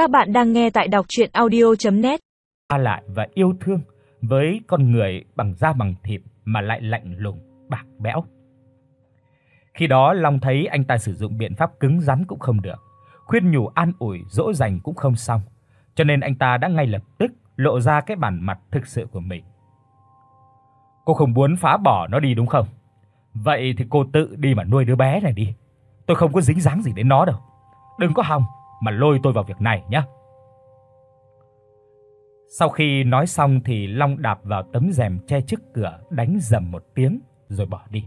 Các bạn đang nghe tại đọc audio net A lại và yêu thương với con người bằng da bằng thịt mà lại lạnh lùng, bạc bẽo. Khi đó Long thấy anh ta sử dụng biện pháp cứng rắn cũng không được, khuyên nhủ an ủi dỗ dành cũng không xong, cho nên anh ta đã ngay lập tức lộ ra cái bản mặt thực sự của mình. Cô không muốn phá bỏ nó đi đúng không? Vậy thì cô tự đi mà nuôi đứa bé này đi. Tôi không có dính dáng gì đến nó đâu. Đừng có hòng mà lôi tôi vào việc này nhé. Sau khi nói xong thì Long đạp vào tấm rèm che trước cửa, đánh rầm một tiếng rồi bỏ đi.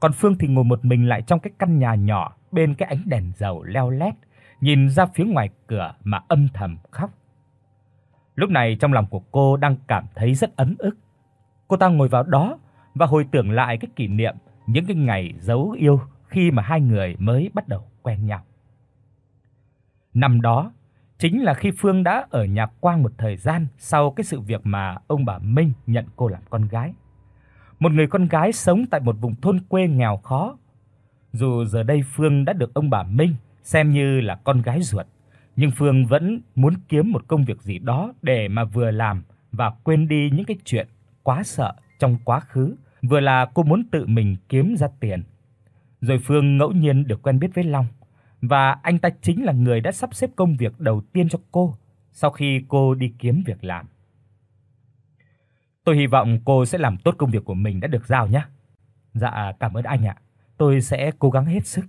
Còn Phương thì ngồi một mình lại trong cái căn nhà nhỏ bên cái ánh đèn dầu leo lét, nhìn ra phía ngoài cửa mà âm thầm khóc. Lúc này trong lòng của cô đang cảm thấy rất ấm ức. Cô ta ngồi vào đó và hồi tưởng lại cái kỷ niệm những cái ngày dấu yêu khi mà hai người mới bắt đầu quen nhau. Năm đó chính là khi Phương đã ở nhà Quang một thời gian sau cái sự việc mà ông bà Minh nhận cô làm con gái. Một người con gái sống tại một vùng thôn quê nghèo khó. Dù giờ đây Phương đã được ông bà Minh xem như là con gái ruột, nhưng Phương vẫn muốn kiếm một công việc gì đó để mà vừa làm và quên đi những cái chuyện quá sợ trong quá khứ, vừa là cô muốn tự mình kiếm ra tiền. Rồi Phương ngẫu nhiên được quen biết với Long và anh ta chính là người đã sắp xếp công việc đầu tiên cho cô sau khi cô đi kiếm việc làm. Tôi hy vọng cô sẽ làm tốt công việc của mình đã được giao nhé. Dạ cảm ơn anh ạ. Tôi sẽ cố gắng hết sức.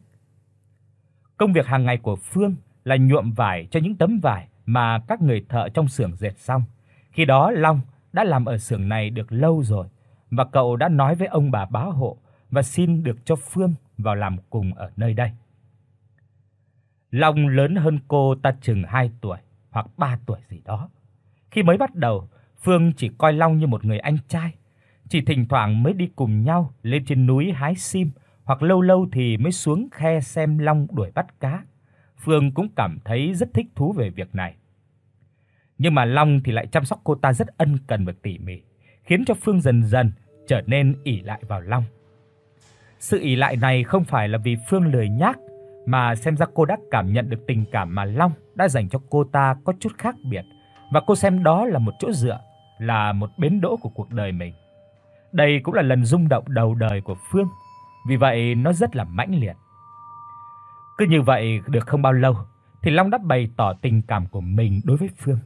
Công việc hàng ngày của Phương là nhuộm vải cho những tấm vải mà các người thợ trong xưởng dệt xong. Khi đó, Long đã làm ở xưởng này được lâu rồi và cậu đã nói với ông bà bá hộ và xin được cho Phương vào làm cùng ở nơi đây. Long lớn hơn cô ta chừng 2 tuổi hoặc 3 tuổi gì đó. Khi mới bắt đầu, Phương chỉ coi Long như một người anh trai, chỉ thỉnh thoảng mới đi cùng nhau lên trên núi hái sim hoặc lâu lâu thì mới xuống khe xem Long đuổi bắt cá. Phương cũng cảm thấy rất thích thú về việc này. Nhưng mà Long thì lại chăm sóc cô ta rất ân cần và tỉ mỉ, khiến cho Phương dần dần trở nên ỷ lại vào Long. Sự ỷ lại này không phải là vì Phương lười nhác mà xem ra cô đã cảm nhận được tình cảm mà Long đã dành cho cô ta có chút khác biệt và cô xem đó là một chỗ dựa, là một bến đỗ của cuộc đời mình. Đây cũng là lần rung động đầu đời của Phương, vì vậy nó rất là mãnh liệt. Cứ như vậy được không bao lâu thì Long đã bày tỏ tình cảm của mình đối với Phương.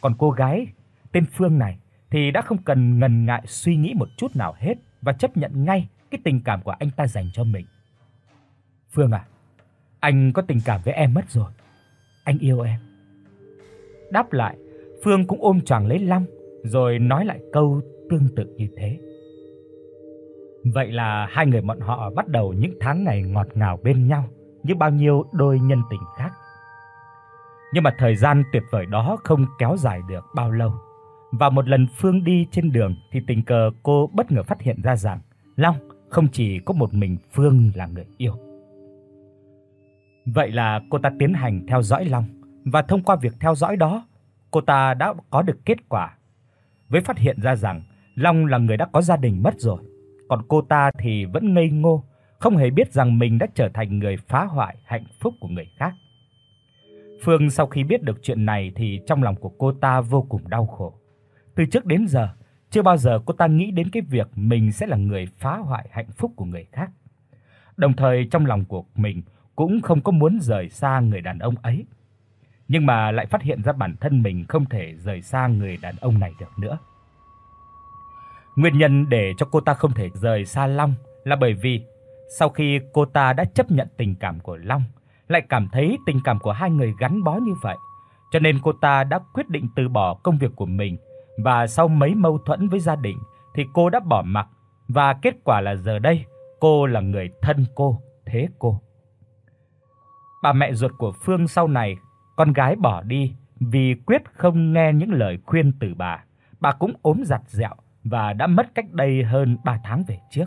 Còn cô gái tên Phương này thì đã không cần ngần ngại suy nghĩ một chút nào hết và chấp nhận ngay cái tình cảm của anh ta dành cho mình. Phương à, anh có tình cảm với em mất rồi. Anh yêu em. Đáp lại, Phương cũng ôm choàng lấy Long rồi nói lại câu tương tự như thế. Vậy là hai người bọn họ bắt đầu những tháng ngày ngọt ngào bên nhau như bao nhiêu đôi nhân tình khác. Nhưng mà thời gian tuyệt vời đó không kéo dài được bao lâu. Và một lần Phương đi trên đường thì tình cờ cô bất ngờ phát hiện ra rằng Long không chỉ có một mình Phương là người yêu. Vậy là cô ta tiến hành theo dõi Long và thông qua việc theo dõi đó, cô ta đã có được kết quả. Với phát hiện ra rằng Long là người đã có gia đình mất rồi, còn cô ta thì vẫn ngây ngô, không hề biết rằng mình đã trở thành người phá hoại hạnh phúc của người khác. Phương sau khi biết được chuyện này thì trong lòng của cô ta vô cùng đau khổ. Từ trước đến giờ, chưa bao giờ cô ta nghĩ đến cái việc mình sẽ là người phá hoại hạnh phúc của người khác. Đồng thời trong lòng của mình cũng không có muốn rời xa người đàn ông ấy. Nhưng mà lại phát hiện ra bản thân mình không thể rời xa người đàn ông này được nữa. Nguyên nhân để cho cô ta không thể rời xa Long là bởi vì sau khi cô ta đã chấp nhận tình cảm của Long, lại cảm thấy tình cảm của hai người gắn bó như vậy, cho nên cô ta đã quyết định từ bỏ công việc của mình và sau mấy mâu thuẫn với gia đình thì cô đã bỏ mặc và kết quả là giờ đây cô là người thân cô, thế cô. Bà mẹ ruột của Phương sau này, con gái bỏ đi vì quyết không nghe những lời khuyên từ bà. Bà cũng ốm giặt dẹo và đã mất cách đây hơn 3 tháng về trước.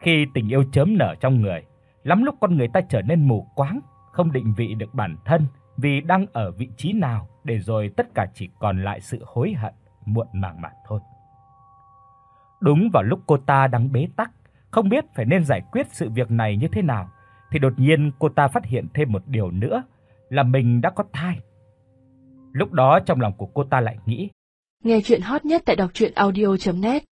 Khi tình yêu chớm nở trong người, lắm lúc con người ta trở nên mù quáng, không định vị được bản thân vì đang ở vị trí nào để rồi tất cả chỉ còn lại sự hối hận muộn màng mà thôi. Đúng vào lúc cô ta đang bế tắc, không biết phải nên giải quyết sự việc này như thế nào thì đột nhiên cô ta phát hiện thêm một điều nữa là mình đã có thai. Lúc đó trong lòng của cô ta lại nghĩ, Nghe truyện hot nhất tại doctruyenaudio.net